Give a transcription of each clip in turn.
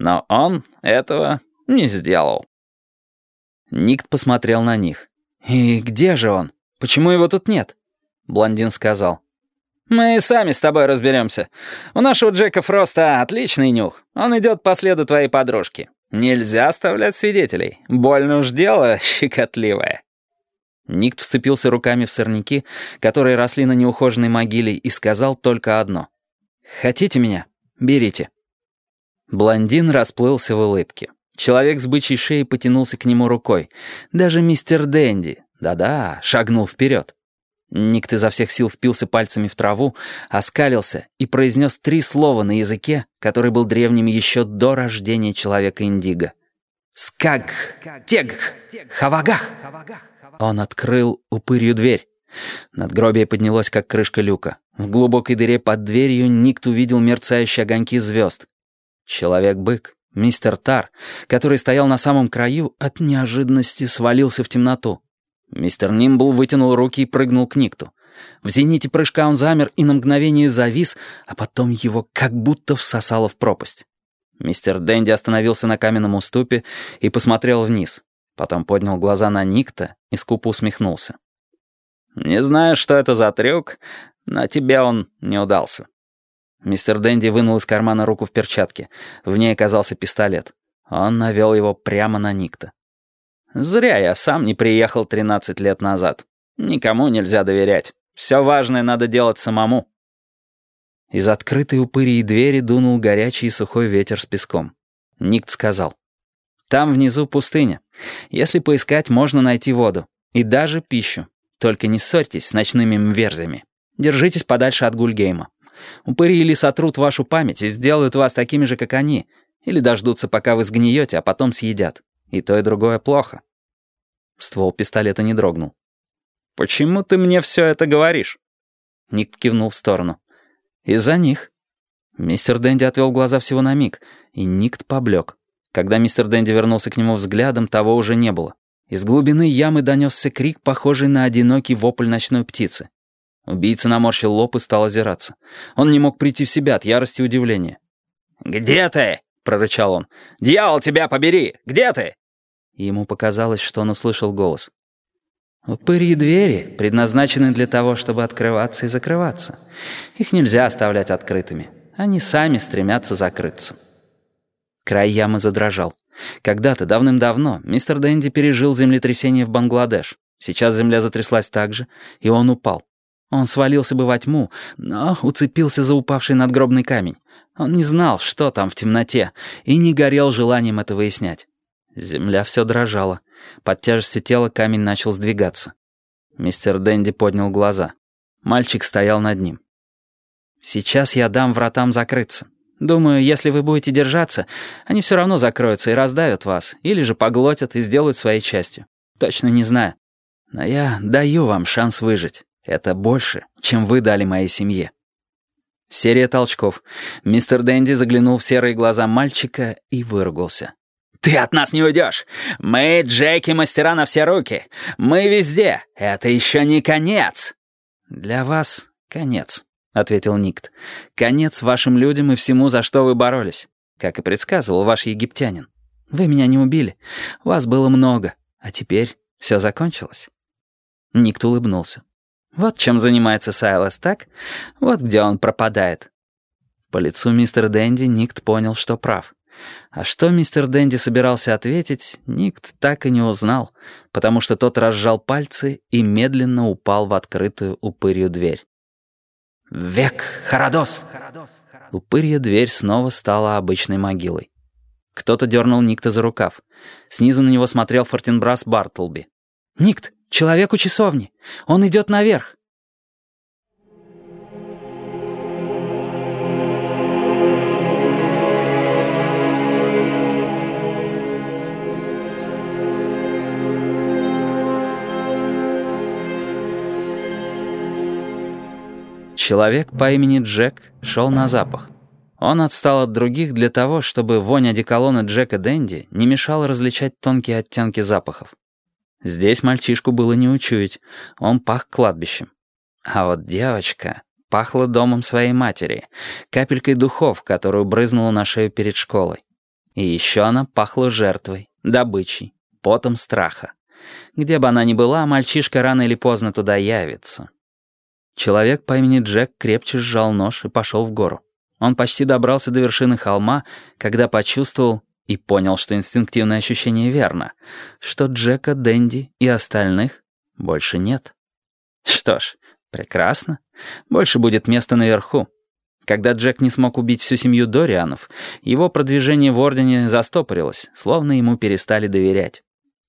Но он этого не сделал. Никт посмотрел на них. «И где же он? Почему его тут нет?» Блондин сказал. «Мы сами с тобой разберемся. У нашего Джека Фроста отличный нюх. Он идет по следу твоей подружки. Нельзя оставлять свидетелей. Больно уж дело щекотливое». Никт вцепился руками в сорняки, которые росли на неухоженной могиле, и сказал только одно. «Хотите меня? Берите». Блондин расплылся в улыбке. Человек с бычьей шеей потянулся к нему рукой. Даже мистер Дэнди, да-да, шагнул вперед. Никт изо всех сил впился пальцами в траву, оскалился и произнес три слова на языке, который был древним еще до рождения человека Индиго. «Скаг! Тег! Хавагах!» Он открыл упырью дверь. Надгробие поднялось, как крышка люка. В глубокой дыре под дверью Никт увидел мерцающие огоньки звезд. Человек-бык, мистер Тар, который стоял на самом краю, от неожиданности свалился в темноту. Мистер Нимбл вытянул руки и прыгнул к Никту. В зените прыжка он замер и на мгновение завис, а потом его как будто всосало в пропасть. Мистер Дэнди остановился на каменном уступе и посмотрел вниз. Потом поднял глаза на Никта и скупо усмехнулся. «Не знаю, что это за трюк, но тебе он не удался». Мистер Дэнди вынул из кармана руку в перчатке. В ней оказался пистолет. Он навел его прямо на Никта. «Зря я сам не приехал 13 лет назад. Никому нельзя доверять. Все важное надо делать самому». Из открытой упыри двери дунул горячий и сухой ветер с песком. Никт сказал. «Там внизу пустыня. Если поискать, можно найти воду. И даже пищу. Только не ссорьтесь с ночными мверзями. Держитесь подальше от Гульгейма. Упыри или сотрут вашу память и сделают вас такими же, как они, или дождутся, пока вы сгниете, а потом съедят. И то, и другое плохо». Ствол пистолета не дрогнул. «Почему ты мне все это говоришь?» Ник кивнул в сторону. «Из-за них». Мистер Дэнди отвел глаза всего на миг, и Никт поблек. Когда мистер Дэнди вернулся к нему взглядом, того уже не было. Из глубины ямы донесся крик, похожий на одинокий вопль ночной птицы. Убийца наморщил лоб и стал озираться. Он не мог прийти в себя от ярости и удивления. «Где ты?» — прорычал он. «Дьявол, тебя побери! Где ты?» Ему показалось, что он услышал голос. «Упыри двери предназначены для того, чтобы открываться и закрываться. Их нельзя оставлять открытыми. Они сами стремятся закрыться». Край ямы задрожал. Когда-то, давным-давно, мистер Дэнди пережил землетрясение в Бангладеш. Сейчас земля затряслась так же, и он упал. Он свалился бы во тьму, но уцепился за упавший надгробный камень. Он не знал, что там в темноте, и не горел желанием это выяснять. Земля все дрожала. Под тяжестью тела камень начал сдвигаться. Мистер Дэнди поднял глаза. Мальчик стоял над ним. «Сейчас я дам вратам закрыться. Думаю, если вы будете держаться, они все равно закроются и раздавят вас, или же поглотят и сделают своей частью. Точно не знаю. Но я даю вам шанс выжить. Это больше, чем вы дали моей семье». Серия толчков. Мистер Дэнди заглянул в серые глаза мальчика и выругался. «Ты от нас не уйдешь! Мы, Джеки, мастера на все руки! Мы везде! Это еще не конец!» «Для вас конец», — ответил Никт. «Конец вашим людям и всему, за что вы боролись. Как и предсказывал ваш египтянин. Вы меня не убили. Вас было много. А теперь все закончилось». Никт улыбнулся. «Вот чем занимается Сайлас, так? Вот где он пропадает». По лицу мистера Дэнди Никт понял, что прав. А что мистер Дэнди собирался ответить, Никт так и не узнал, потому что тот разжал пальцы и медленно упал в открытую упырью дверь. «Век, Харадос!» Упырья дверь снова стала обычной могилой. Кто-то дернул Никта за рукав. Снизу на него смотрел Фортенбрас Бартлби. «Никт, человек у часовни! Он идет наверх!» Человек по имени Джек шел на запах. Он отстал от других для того, чтобы вонь одеколона Джека Дэнди не мешала различать тонкие оттенки запахов. Здесь мальчишку было не учуять, он пах кладбищем. А вот девочка пахла домом своей матери, капелькой духов, которую брызнула на шею перед школой. И еще она пахла жертвой, добычей, потом страха. Где бы она ни была, мальчишка рано или поздно туда явится. Человек по имени Джек крепче сжал нож и пошел в гору. Он почти добрался до вершины холма, когда почувствовал и понял, что инстинктивное ощущение верно, что Джека, Дэнди и остальных больше нет. Что ж, прекрасно. Больше будет места наверху. Когда Джек не смог убить всю семью Дорианов, его продвижение в Ордене застопорилось, словно ему перестали доверять.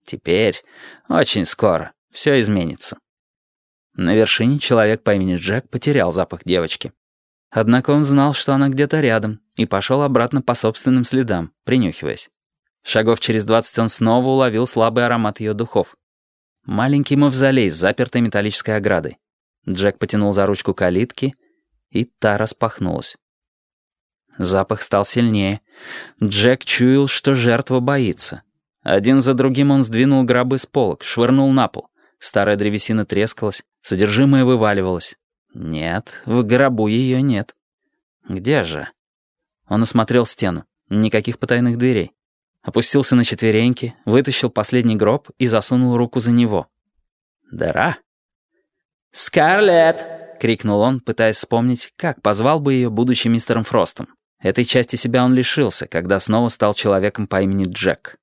Теперь, очень скоро, все изменится. На вершине человек по имени Джек потерял запах девочки. Однако он знал, что она где-то рядом, и пошел обратно по собственным следам, принюхиваясь. Шагов через двадцать он снова уловил слабый аромат ее духов. Маленький мавзолей с запертой металлической оградой. Джек потянул за ручку калитки, и та распахнулась. Запах стал сильнее. Джек чуял, что жертва боится. Один за другим он сдвинул гробы с полок, швырнул на пол. Старая древесина трескалась, содержимое вываливалось. Нет, в гробу ее нет. Где же? Он осмотрел стену. Никаких потайных дверей. Опустился на четвереньки, вытащил последний гроб и засунул руку за него. Дыра. «Скарлетт!» — крикнул он, пытаясь вспомнить, как позвал бы ее будущим мистером Фростом. Этой части себя он лишился, когда снова стал человеком по имени Джек.